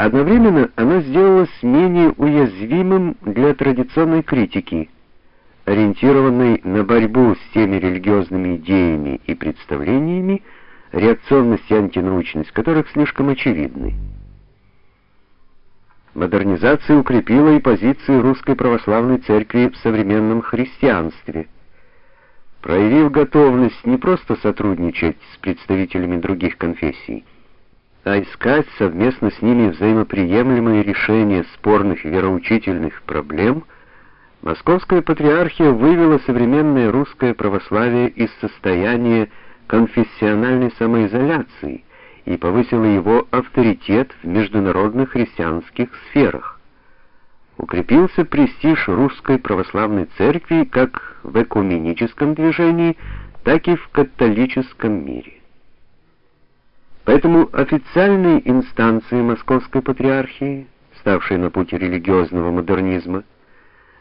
Одновременно оно сделалось менее уязвимым для традиционной критики, ориентированной на борьбу с теми религиозными идеями и представлениями, реакционность и антинаучность которых слишком очевидны. Модернизация укрепила и позиции русской православной церкви в современном христианстве, проявив готовность не просто сотрудничать с представителями других конфессий, а искать совместно с ними взаимоприемлемые решения спорных вероучительных проблем, Московская патриархия вывела современное русское православие из состояния конфессиональной самоизоляции и повысила его авторитет в международных христианских сферах. Укрепился престиж русской православной церкви как в экуменическом движении, так и в католическом мире. Поэтому официальные инстанции Московской патриархии, ставшие на пути религиозного модернизма,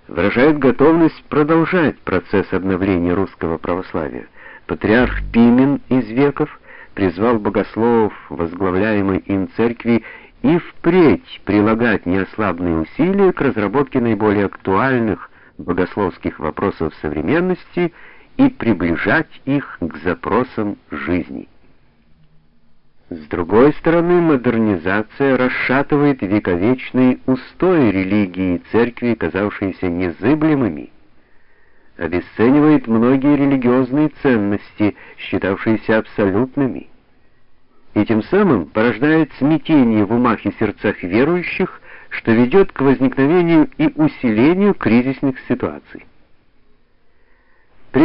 выражают готовность продолжать процесс обновления русского православия. Патриарх Пимен из веков призвал богословов, возглавляемой им церкви, и впредь прилагать неослабные усилия к разработке наиболее актуальных богословских вопросов современности и приближать их к запросам жизни. С другой стороны, модернизация расшатывает вековечные устои религии и церкви, казавшиеся незыблемыми, обесценивает многие религиозные ценности, считавшиеся абсолютными, и тем самым порождает смятение в умах и сердцах верующих, что ведет к возникновению и усилению кризисных ситуаций.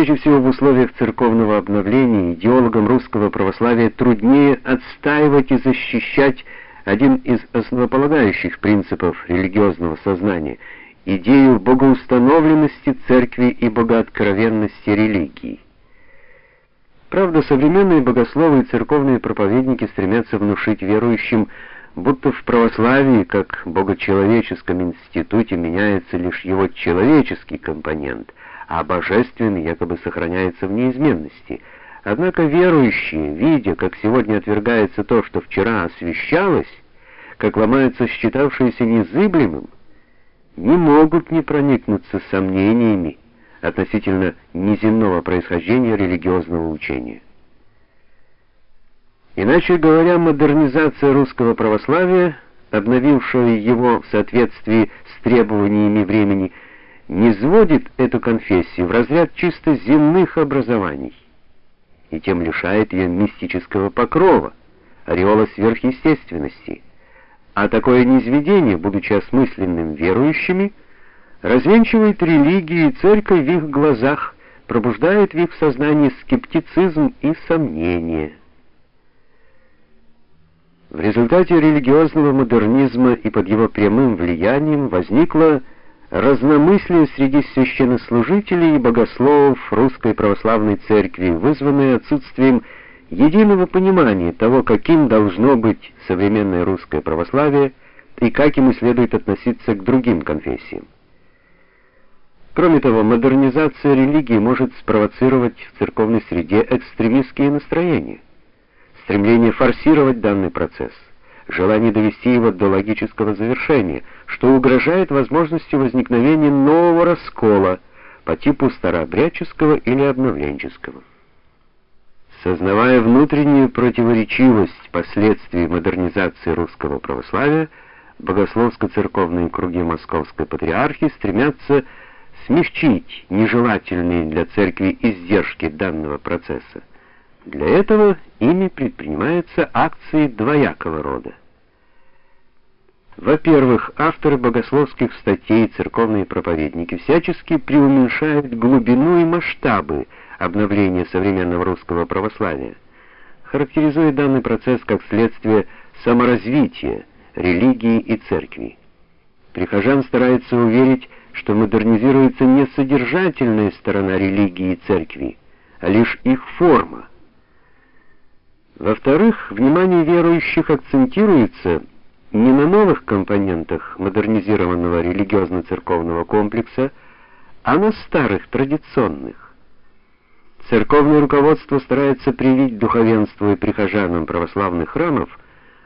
Прежде всего в условиях церковного обновления идеологам русского православия труднее отстаивать и защищать один из основополагающих принципов религиозного сознания идею богоустановленности церкви и богооткровенности религии. Правда, современные богословы и церковные проповедники стремятся внушить верующим, будто в православии, как богочеловеческом институте, меняется лишь его человеческий компонент – а божественный якобы сохраняется в неизменности. Однако верующие, видя, как сегодня отвергается то, что вчера освящалось, как ломается считавшееся незыблемым, не могут не проникнуться сомнениями относительно неземного происхождения религиозного учения. Иначе говоря, модернизация русского православия, обновившая его в соответствии с требованиями времени, не сводит эту конфессию в разряд чисто земных образований и тем лишает ее мистического покрова, ореола сверхъестественности. А такое низведение, будучи осмысленным верующими, развенчивает религию и церковь в их глазах, пробуждает в их сознании скептицизм и сомнения. В результате религиозного модернизма и под его прямым влиянием возникла разномыслие среди священнослужителей и богословов Русской Православной Церкви, вызванное отсутствием единого понимания того, каким должно быть современное русское православие и как ему следует относиться к другим конфессиям. Кроме того, модернизация религии может спровоцировать в церковной среде экстремистские настроения, стремление форсировать данный процесс – желание довести его до логического завершения, что угрожает возможностью возникновения нового раскола по типу старообрядческого или обновленческого. Сознавая внутреннюю противоречивость последствий модернизации русского православия, богословско-церковные круги Московской патриархии стремятся смягчить нежелательные для церкви издержки данного процесса. Для этого ими предпринимаются акции двоякого рода. Во-первых, авторы богословских статей, церковные проповедники всячески преуменьшают глубину и масштабы обновления современного русского православия, характеризуя данный процесс как следствие саморазвития религии и церкви. Прихожан стараются уверить, что модернизируется не содержательная сторона религии и церкви, а лишь их форма. Во-вторых, внимание верующих акцентируется не на новых компонентах модернизированного религиозно-церковного комплекса, а на старых, традиционных. Церковное руководство старается привить духовенству и прихожанам православных храмов